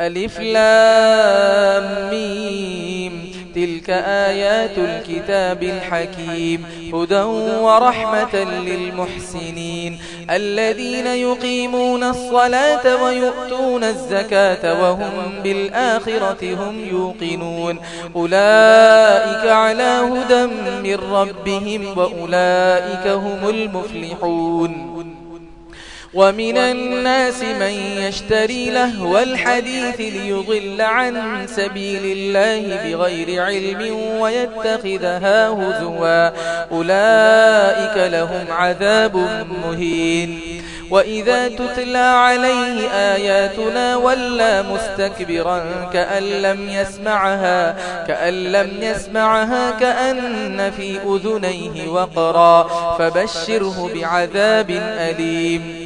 ألف لام ميم. تلك آيات الكتاب الحكيم. هدى ورحمة للمحسنين. الذين يقيمون الصلاة ويؤتون الزكاة وهم بالآخرة هم يوقنون. أولئك على هدى من ربهم وأولئك هم المفلحون. ومن الناس من يشتري لهو الحديث ليضل عن سبيل الله بغير علم ويتخذها هزوا. أولئك لهم عذاب مهين. وإذا تتلى عليه آياتنا ولا مستكبرا كأن لم يسمعها كأن لم يسمعها كأن في أذنيه وقرا. فبشره بعذاب أليم.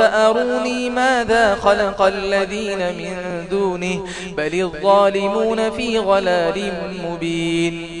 فأروني ماذا خلق الذين من دونه؟ بل الظالمون في غلال مبين.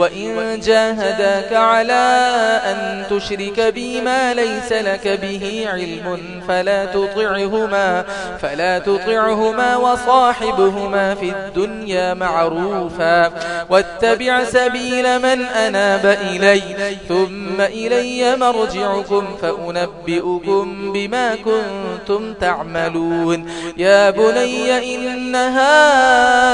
وإن جاهداك على أن تشرك بي ما ليس لك به علم فلا تطعهما, فلا تطعهما وصاحبهما في الدنيا معروفا واتبع سبيل من أناب إلي ثم إلي مرجعكم فأنبئكم بما كنتم تعملون يا بني إنها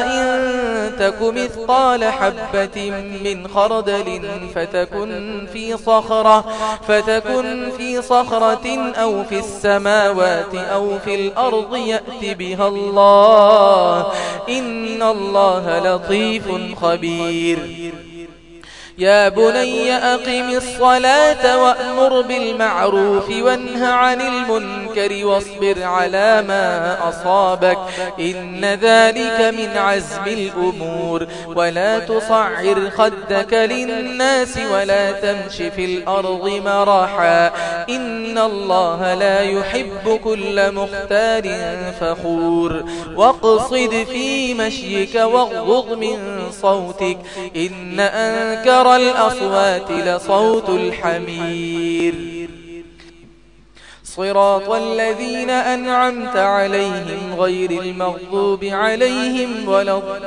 إن تك مثقال حبة من من خردل فتكن في صخرة فتكن في صخرة أو في السماوات أو في الأرض يأتي بها الله. إن الله لطيف خبير. يا بني أقم الصلاة وأمر بالمعروف وانه عن المنكر واصبر على ما أصابك إن ذلك من عزم الأمور ولا تصعر خدك للناس ولا تمش في الأرض مراحا إن الله لا يحب كل مختار فخور واقصد في مشيك واغضغ من صوتك إن أنكر أكبر الأصوات لصوت الحمير صراط الذين أنعمت عليهم غير المغضوب عليهم ولا الضالين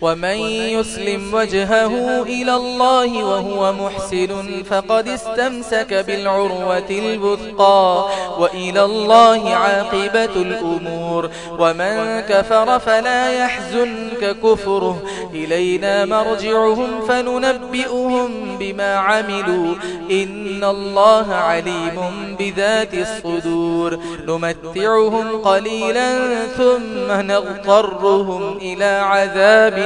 ومن يسلم وجهه إلى الله وهو محسن فقد استمسك بالعروة البثقى وإلى الله عاقبة الأمور. ومن كفر فلا يحزنك كفره. إلينا مرجعهم فننبئهم بما عملوا. إن الله عليم بذات الصدور. نمتعهم قليلا ثم نغطرهم إلى عذاب